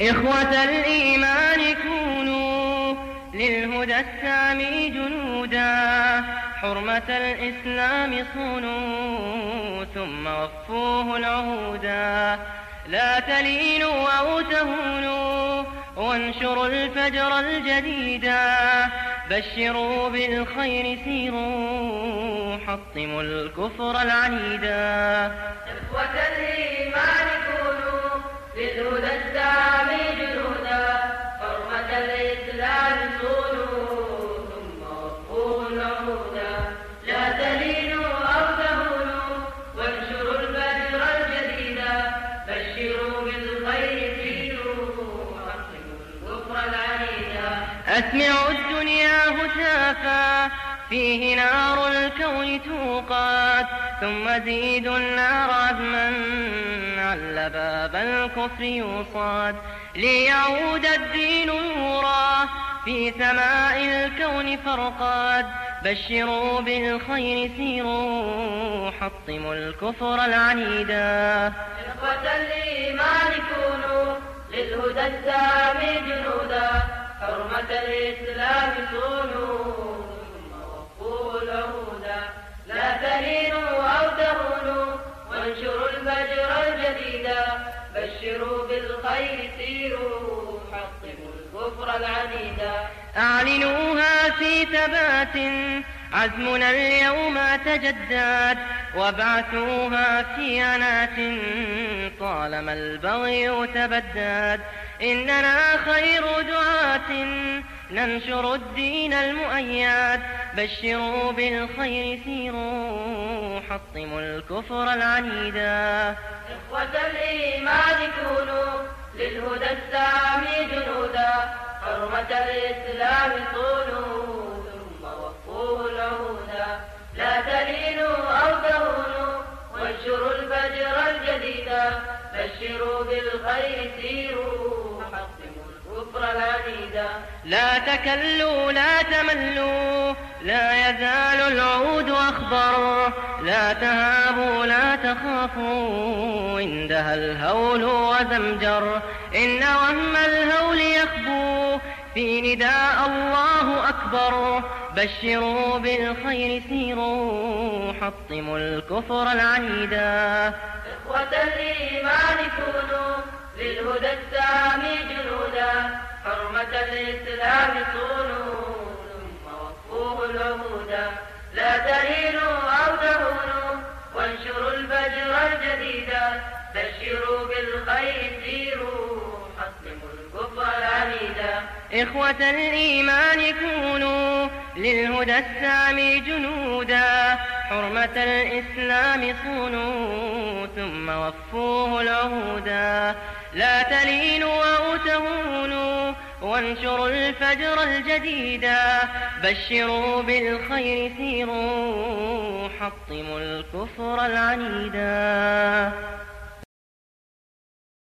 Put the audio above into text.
إخوة الإيمان كونوا للهدى السامي جنودا حرمة الإسلام صونوا ثم وفوه العهودا. لا تلينوا أو تهونوا وانشروا الفجر الجديدا بشروا بالخير سيروا حطموا الكفر العنيدا. إخوة أسمعوا الدنيا هتافا فيه نار الكون توقات ثم زيدوا النار عزما عل باب الكفر يوصاد. ليعود الدين نورا في سماء الكون فرقاد. بشروا بالخير سيروا حطموا الكفر العنيدا. إخوة الإيمان كونوا للهدى السامي جنودا. حرمة الإسلام صونوا ثم وفوا العهودا لا تلينوا أو تهونوا وانشروا الفجر الجديدا بشروا بالخير سيروا حطموا الكفر العنيدا أعلنوها في ثبات عزمنا اليوم تجدد وابعثوها في أنات طالما البغي تبدد إننا خير دعاة ننشر الدين المؤيد بشروا بالخير سيروا حطموا الكفر العنيدا إخوة الإيمان كونوا للهدى السامي جنودا حرمة الإسلام صونوا وانشروا الفجر الجديدا بشروا بالخير سيروا. حطموا الكفر العنيدا لا تكلوا لا تملوا. لا يزال العود أخضر. لا تهابوا لا تخافوا. عندها الهول وزمجر. إن وهم الهول يخبو. في نداء الله أكبر. بشروا بالخير سيروا حطموا الكفر العنيدا إخوة الإيمان كونوا للهدى السامي جنودا حرمة الإسلام صونوا ثم وفوه العهودا. لا تهينوا أو تهونوا وانشروا الفجر الجديدا بشروا بالخير سيروا حطموا الكفر العنيدا إخوة الإيمان كونوا للهدى السامي جنودا حرمة الإسلام صونوا ثم وفوه العهودا. لا تلينوا أو تهونوا وانشروا الفجر الجديدا بشروا بالخير سيروا حطموا الكفر العنيدا.